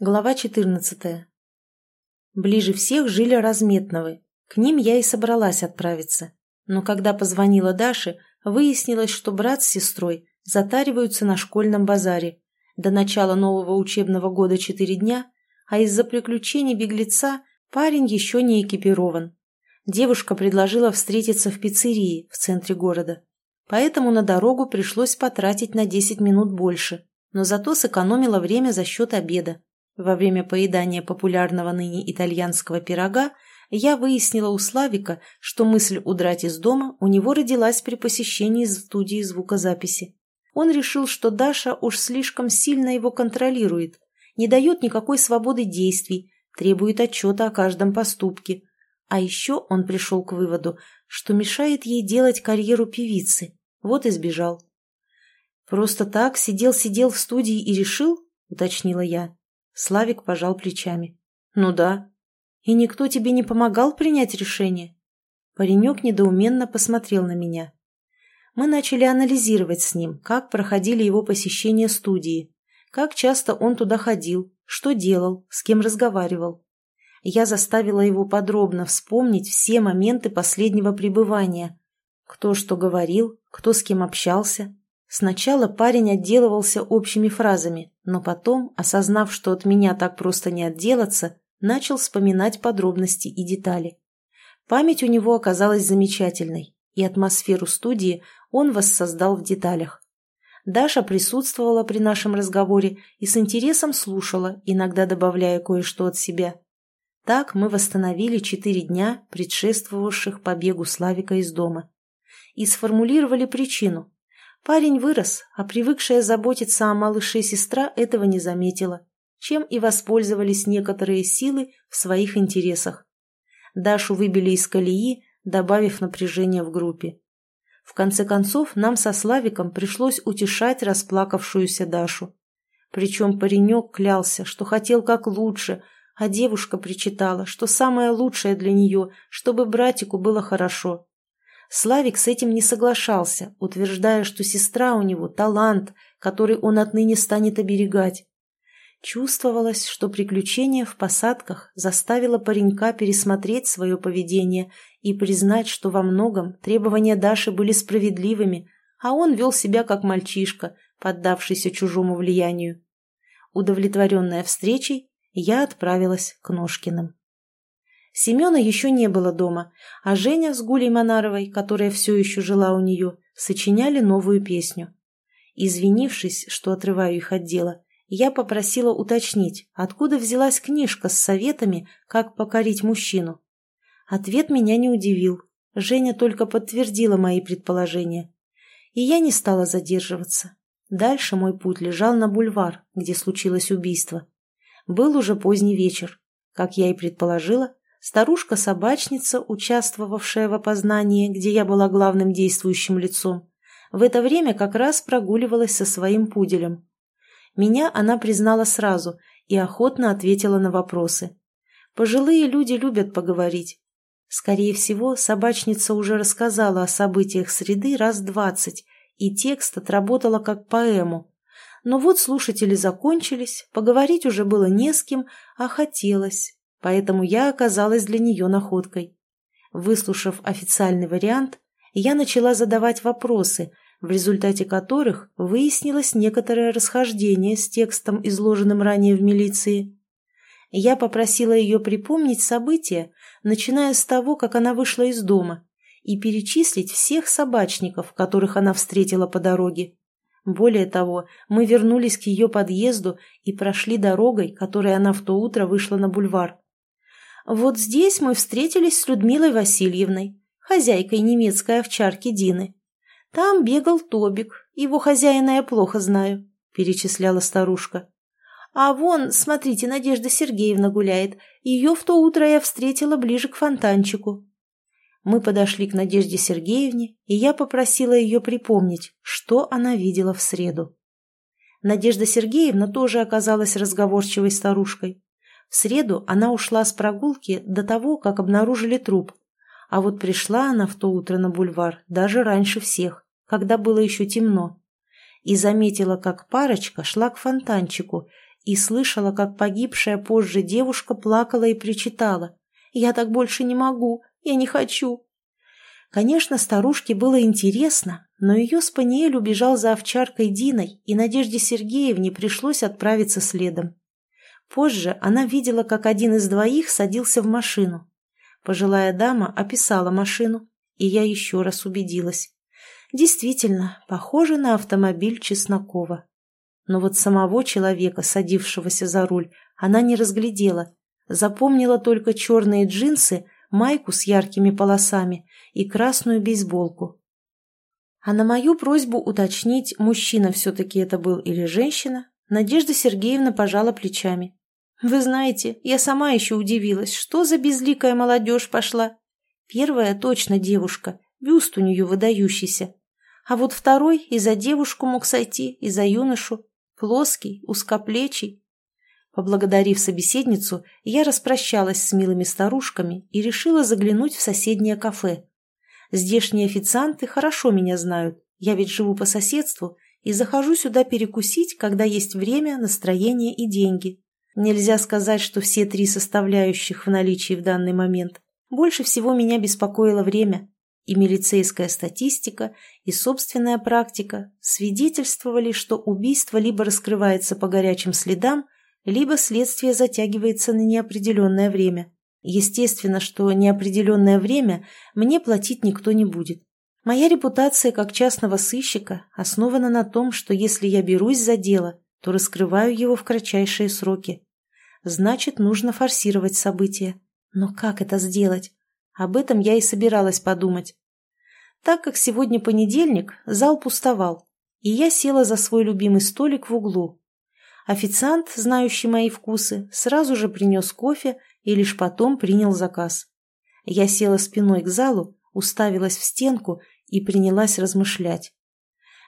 Глава 14. Ближе всех жили Разметновы. К ним я и собралась отправиться. Но когда позвонила Даше, выяснилось, что брат с сестрой затариваются на школьном базаре. До начала нового учебного года четыре дня, а из-за приключений беглеца парень еще не экипирован. Девушка предложила встретиться в пиццерии в центре города. Поэтому на дорогу пришлось потратить на 10 минут больше, но зато сэкономила время за счет обеда. Во время поедания популярного ныне итальянского пирога я выяснила у Славика, что мысль удрать из дома у него родилась при посещении студии звукозаписи. Он решил, что Даша уж слишком сильно его контролирует, не дает никакой свободы действий, требует отчета о каждом поступке. А еще он пришел к выводу, что мешает ей делать карьеру певицы. Вот и сбежал. «Просто так сидел-сидел в студии и решил?» — уточнила я. Славик пожал плечами. «Ну да. И никто тебе не помогал принять решение?» Паренек недоуменно посмотрел на меня. Мы начали анализировать с ним, как проходили его посещения студии, как часто он туда ходил, что делал, с кем разговаривал. Я заставила его подробно вспомнить все моменты последнего пребывания. Кто что говорил, кто с кем общался, Сначала парень отделывался общими фразами, но потом, осознав, что от меня так просто не отделаться, начал вспоминать подробности и детали. Память у него оказалась замечательной, и атмосферу студии он воссоздал в деталях. Даша присутствовала при нашем разговоре и с интересом слушала, иногда добавляя кое-что от себя. Так мы восстановили четыре дня, предшествовавших побегу Славика из дома. И сформулировали причину, Парень вырос, а привыкшая заботиться о малыше сестра этого не заметила, чем и воспользовались некоторые силы в своих интересах. Дашу выбили из колеи, добавив напряжение в группе. В конце концов, нам со Славиком пришлось утешать расплакавшуюся Дашу. Причем паренек клялся, что хотел как лучше, а девушка причитала, что самое лучшее для нее, чтобы братику было хорошо. Славик с этим не соглашался, утверждая, что сестра у него – талант, который он отныне станет оберегать. Чувствовалось, что приключение в посадках заставило паренька пересмотреть свое поведение и признать, что во многом требования Даши были справедливыми, а он вел себя как мальчишка, поддавшийся чужому влиянию. Удовлетворенная встречей, я отправилась к Ножкиным. Семена еще не было дома, а Женя с Гулей Монаровой, которая все еще жила у нее, сочиняли новую песню. Извинившись, что отрываю их от дела, я попросила уточнить, откуда взялась книжка с советами, как покорить мужчину. Ответ меня не удивил. Женя только подтвердила мои предположения. И я не стала задерживаться. Дальше мой путь лежал на бульвар, где случилось убийство. Был уже поздний вечер. Как я и предположила, Старушка-собачница, участвовавшая в опознании, где я была главным действующим лицом, в это время как раз прогуливалась со своим пуделем. Меня она признала сразу и охотно ответила на вопросы. Пожилые люди любят поговорить. Скорее всего, собачница уже рассказала о событиях среды раз двадцать, и текст отработала как поэму. Но вот слушатели закончились, поговорить уже было не с кем, а хотелось, поэтому я оказалась для нее находкой. Выслушав официальный вариант, я начала задавать вопросы, в результате которых выяснилось некоторое расхождение с текстом, изложенным ранее в милиции. Я попросила ее припомнить события, начиная с того, как она вышла из дома, и перечислить всех собачников, которых она встретила по дороге. Более того, мы вернулись к ее подъезду и прошли дорогой, которой она в то утро вышла на бульвар. Вот здесь мы встретились с Людмилой Васильевной, хозяйкой немецкой овчарки Дины. Там бегал Тобик, его хозяина я плохо знаю, перечисляла старушка. А вон, смотрите, Надежда Сергеевна гуляет. Ее в то утро я встретила ближе к фонтанчику. Мы подошли к Надежде Сергеевне, и я попросила ее припомнить, что она видела в среду. Надежда Сергеевна тоже оказалась разговорчивой старушкой. В среду она ушла с прогулки до того, как обнаружили труп. А вот пришла она в то утро на бульвар даже раньше всех, когда было еще темно. И заметила, как парочка шла к фонтанчику, и слышала, как погибшая позже девушка плакала и причитала. «Я так больше не могу, я не хочу». Конечно, старушке было интересно, но ее спаниель убежал за овчаркой Диной, и Надежде Сергеевне пришлось отправиться следом. Позже она видела, как один из двоих садился в машину. Пожилая дама описала машину, и я еще раз убедилась. Действительно, похоже на автомобиль Чеснокова. Но вот самого человека, садившегося за руль, она не разглядела. Запомнила только черные джинсы, майку с яркими полосами и красную бейсболку. А на мою просьбу уточнить, мужчина все-таки это был или женщина, Надежда Сергеевна пожала плечами. «Вы знаете, я сама еще удивилась, что за безликая молодежь пошла. Первая точно девушка, бюст у нее выдающийся. А вот второй и за девушку мог сойти, и за юношу. Плоский, узкоплечий. Поблагодарив собеседницу, я распрощалась с милыми старушками и решила заглянуть в соседнее кафе. Здешние официанты хорошо меня знают, я ведь живу по соседству и захожу сюда перекусить, когда есть время, настроение и деньги. Нельзя сказать, что все три составляющих в наличии в данный момент. Больше всего меня беспокоило время, и милицейская статистика, и собственная практика свидетельствовали, что убийство либо раскрывается по горячим следам, либо следствие затягивается на неопределенное время. Естественно, что неопределенное время мне платить никто не будет. Моя репутация как частного сыщика основана на том, что если я берусь за дело, то раскрываю его в кратчайшие сроки. Значит, нужно форсировать события. Но как это сделать? Об этом я и собиралась подумать. Так как сегодня понедельник, зал пустовал, и я села за свой любимый столик в углу. Официант, знающий мои вкусы, сразу же принес кофе и лишь потом принял заказ. Я села спиной к залу, уставилась в стенку и принялась размышлять.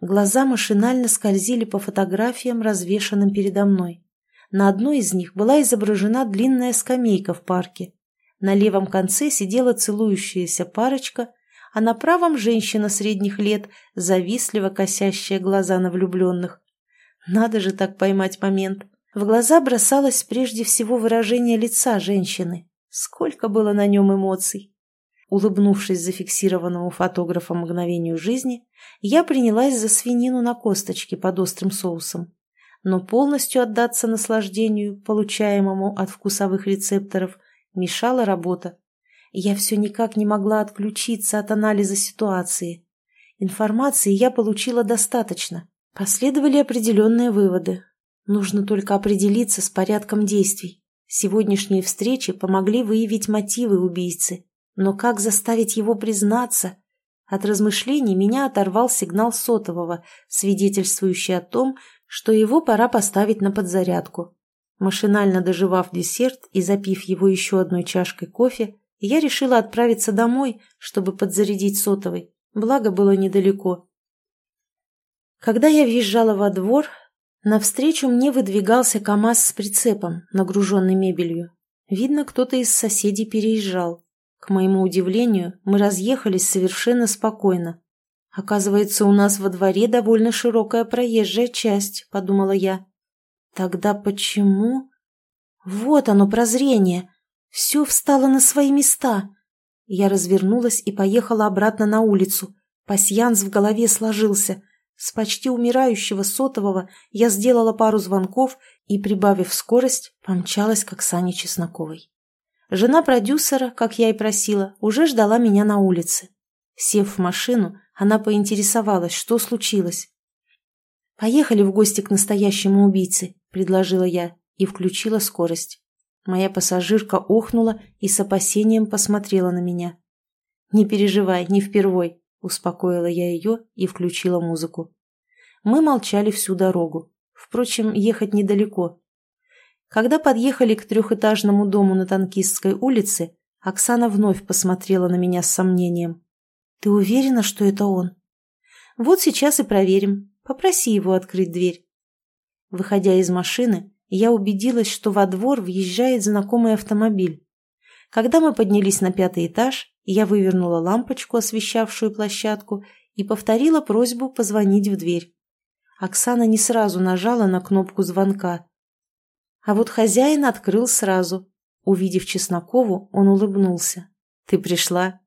Глаза машинально скользили по фотографиям, развешанным передо мной. На одной из них была изображена длинная скамейка в парке. На левом конце сидела целующаяся парочка, а на правом женщина средних лет, завистливо косящая глаза на влюбленных. Надо же так поймать момент. В глаза бросалось прежде всего выражение лица женщины. Сколько было на нем эмоций. Улыбнувшись зафиксированному фотографом мгновению жизни, я принялась за свинину на косточке под острым соусом но полностью отдаться наслаждению, получаемому от вкусовых рецепторов, мешала работа. Я все никак не могла отключиться от анализа ситуации. Информации я получила достаточно. Последовали определенные выводы. Нужно только определиться с порядком действий. Сегодняшние встречи помогли выявить мотивы убийцы. Но как заставить его признаться? От размышлений меня оторвал сигнал сотового, свидетельствующий о том, что его пора поставить на подзарядку. Машинально доживав десерт и запив его еще одной чашкой кофе, я решила отправиться домой, чтобы подзарядить сотовый, благо было недалеко. Когда я въезжала во двор, навстречу мне выдвигался КамАЗ с прицепом, нагруженный мебелью. Видно, кто-то из соседей переезжал. К моему удивлению, мы разъехались совершенно спокойно, «Оказывается, у нас во дворе довольно широкая проезжая часть», — подумала я. «Тогда почему...» «Вот оно, прозрение! Все встало на свои места!» Я развернулась и поехала обратно на улицу. Пасьянс в голове сложился. С почти умирающего сотового я сделала пару звонков и, прибавив скорость, помчалась к Оксане Чесноковой. Жена продюсера, как я и просила, уже ждала меня на улице. Сев в машину, она поинтересовалась, что случилось. «Поехали в гости к настоящему убийце», — предложила я и включила скорость. Моя пассажирка охнула и с опасением посмотрела на меня. «Не переживай, не впервой», — успокоила я ее и включила музыку. Мы молчали всю дорогу. Впрочем, ехать недалеко. Когда подъехали к трехэтажному дому на Танкистской улице, Оксана вновь посмотрела на меня с сомнением. Ты уверена, что это он? Вот сейчас и проверим. Попроси его открыть дверь. Выходя из машины, я убедилась, что во двор въезжает знакомый автомобиль. Когда мы поднялись на пятый этаж, я вывернула лампочку, освещавшую площадку, и повторила просьбу позвонить в дверь. Оксана не сразу нажала на кнопку звонка. А вот хозяин открыл сразу. Увидев Чеснокову, он улыбнулся. «Ты пришла?»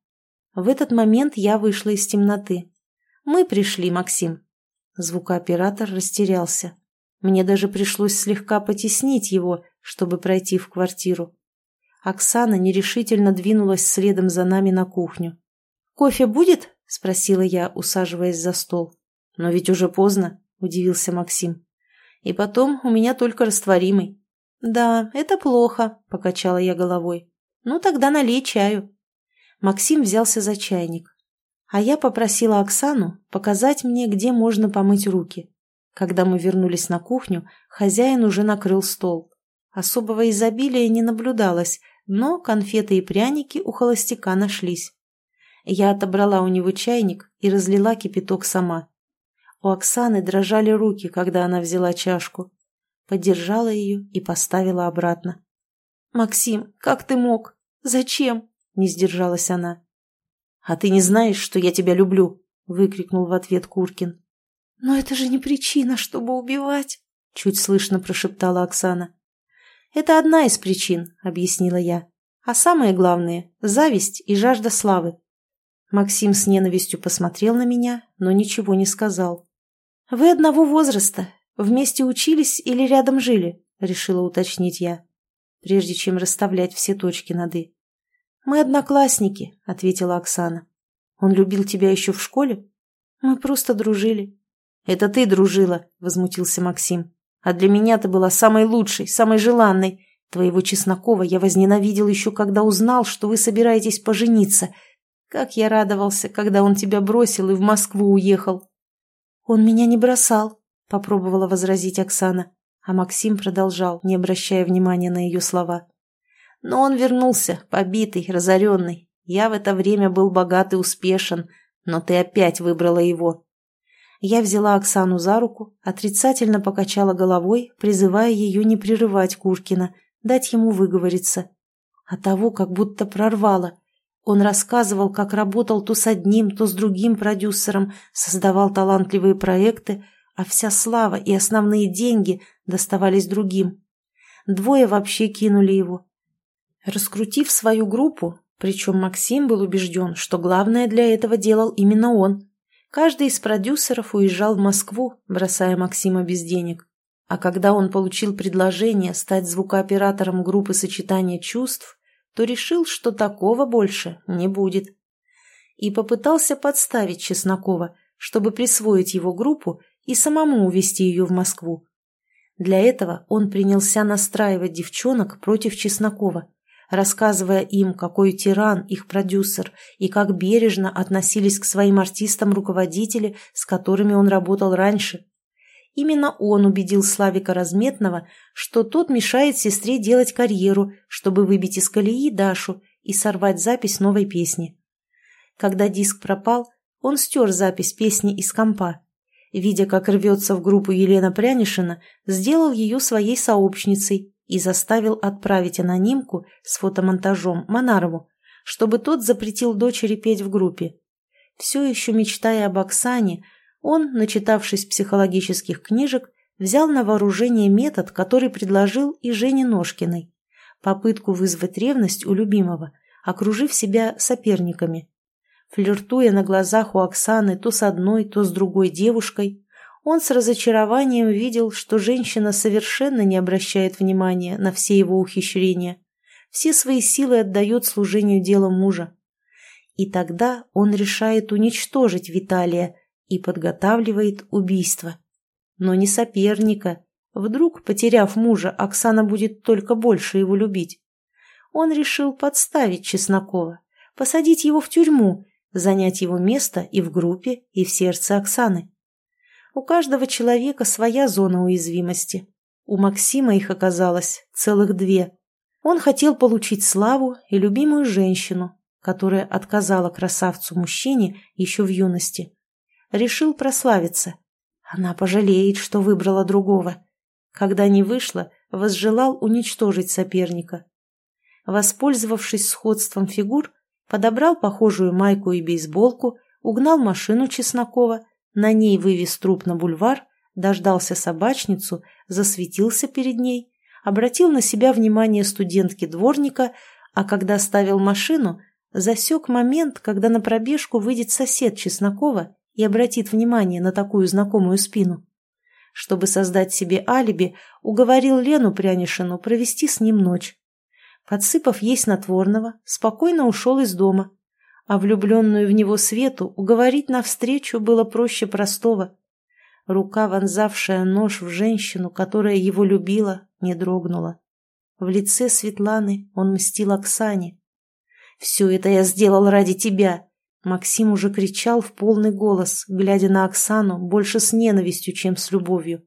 В этот момент я вышла из темноты. «Мы пришли, Максим». Звукооператор растерялся. Мне даже пришлось слегка потеснить его, чтобы пройти в квартиру. Оксана нерешительно двинулась следом за нами на кухню. «Кофе будет?» – спросила я, усаживаясь за стол. «Но ведь уже поздно», – удивился Максим. «И потом у меня только растворимый». «Да, это плохо», – покачала я головой. «Ну, тогда налей чаю». Максим взялся за чайник. А я попросила Оксану показать мне, где можно помыть руки. Когда мы вернулись на кухню, хозяин уже накрыл стол. Особого изобилия не наблюдалось, но конфеты и пряники у холостяка нашлись. Я отобрала у него чайник и разлила кипяток сама. У Оксаны дрожали руки, когда она взяла чашку. Поддержала ее и поставила обратно. «Максим, как ты мог? Зачем?» – не сдержалась она. «А ты не знаешь, что я тебя люблю?» – выкрикнул в ответ Куркин. «Но это же не причина, чтобы убивать», — чуть слышно прошептала Оксана. «Это одна из причин», — объяснила я. «А самое главное — зависть и жажда славы». Максим с ненавистью посмотрел на меня, но ничего не сказал. «Вы одного возраста. Вместе учились или рядом жили?» — решила уточнить я, прежде чем расставлять все точки над «и». «Мы одноклассники», — ответила Оксана. «Он любил тебя еще в школе?» «Мы просто дружили», «Это ты дружила», — возмутился Максим. «А для меня ты была самой лучшей, самой желанной. Твоего Чеснокова я возненавидел еще, когда узнал, что вы собираетесь пожениться. Как я радовался, когда он тебя бросил и в Москву уехал». «Он меня не бросал», — попробовала возразить Оксана. А Максим продолжал, не обращая внимания на ее слова. «Но он вернулся, побитый, разоренный. Я в это время был богат и успешен, но ты опять выбрала его. Я взяла Оксану за руку, отрицательно покачала головой, призывая ее не прерывать Куркина, дать ему выговориться. А того как будто прорвало. Он рассказывал, как работал то с одним, то с другим продюсером, создавал талантливые проекты, а вся слава и основные деньги доставались другим. Двое вообще кинули его. Раскрутив свою группу, причем Максим был убежден, что главное для этого делал именно он, Каждый из продюсеров уезжал в Москву, бросая Максима без денег. А когда он получил предложение стать звукооператором группы сочетания чувств, то решил, что такого больше не будет. И попытался подставить Чеснокова, чтобы присвоить его группу и самому увезти ее в Москву. Для этого он принялся настраивать девчонок против Чеснокова, рассказывая им, какой тиран их продюсер и как бережно относились к своим артистам руководители, с которыми он работал раньше. Именно он убедил Славика Разметного, что тот мешает сестре делать карьеру, чтобы выбить из колеи Дашу и сорвать запись новой песни. Когда диск пропал, он стер запись песни из компа. Видя, как рвется в группу Елена Прянишина, сделал ее своей сообщницей и заставил отправить анонимку с фотомонтажом Монарову, чтобы тот запретил дочери петь в группе. Все еще мечтая об Оксане, он, начитавшись психологических книжек, взял на вооружение метод, который предложил и Жене Ножкиной – попытку вызвать ревность у любимого, окружив себя соперниками. Флиртуя на глазах у Оксаны то с одной, то с другой девушкой, он с разочарованием видел, что женщина совершенно не обращает внимания на все его ухищрения, все свои силы отдает служению дела мужа. И тогда он решает уничтожить Виталия и подготавливает убийство. Но не соперника. Вдруг, потеряв мужа, Оксана будет только больше его любить. Он решил подставить Чеснокова, посадить его в тюрьму, занять его место и в группе, и в сердце Оксаны. У каждого человека своя зона уязвимости. У Максима их оказалось целых две. Он хотел получить славу и любимую женщину, которая отказала красавцу-мужчине еще в юности. Решил прославиться. Она пожалеет, что выбрала другого. Когда не вышло, возжелал уничтожить соперника. Воспользовавшись сходством фигур, подобрал похожую майку и бейсболку, угнал машину Чеснокова на ней вывез труп на бульвар, дождался собачницу, засветился перед ней, обратил на себя внимание студентки-дворника, а когда ставил машину, засек момент, когда на пробежку выйдет сосед Чеснокова и обратит внимание на такую знакомую спину. Чтобы создать себе алиби, уговорил Лену Прянишину провести с ним ночь. Подсыпав ей снотворного, спокойно ушел из дома, а влюбленную в него Свету уговорить навстречу было проще простого. Рука, вонзавшая нож в женщину, которая его любила, не дрогнула. В лице Светланы он мстил Оксане. «Все это я сделал ради тебя!» Максим уже кричал в полный голос, глядя на Оксану больше с ненавистью, чем с любовью.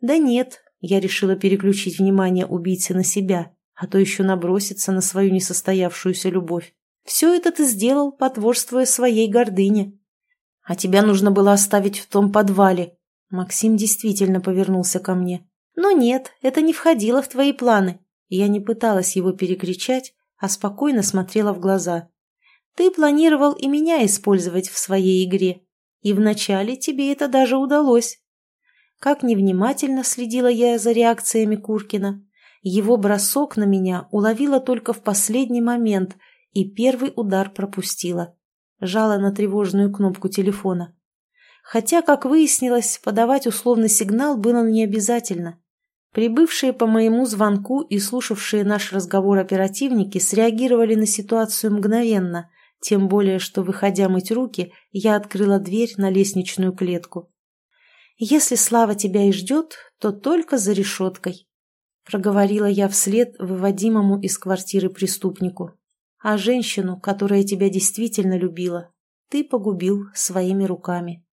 «Да нет», — я решила переключить внимание убийцы на себя, а то еще наброситься на свою несостоявшуюся любовь. «Все это ты сделал, потворствуя своей гордыне. А тебя нужно было оставить в том подвале». Максим действительно повернулся ко мне. «Но нет, это не входило в твои планы». Я не пыталась его перекричать, а спокойно смотрела в глаза. Ты планировал и меня использовать в своей игре, и вначале тебе это даже удалось. Как невнимательно следила я за реакциями Куркина. Его бросок на меня уловила только в последний момент и первый удар пропустила. Жала на тревожную кнопку телефона. Хотя, как выяснилось, подавать условный сигнал было не обязательно. Прибывшие по моему звонку и слушавшие наш разговор оперативники среагировали на ситуацию мгновенно, тем более, что, выходя мыть руки, я открыла дверь на лестничную клетку. «Если Слава тебя и ждет, то только за решеткой», — проговорила я вслед выводимому из квартиры преступнику. «А женщину, которая тебя действительно любила, ты погубил своими руками».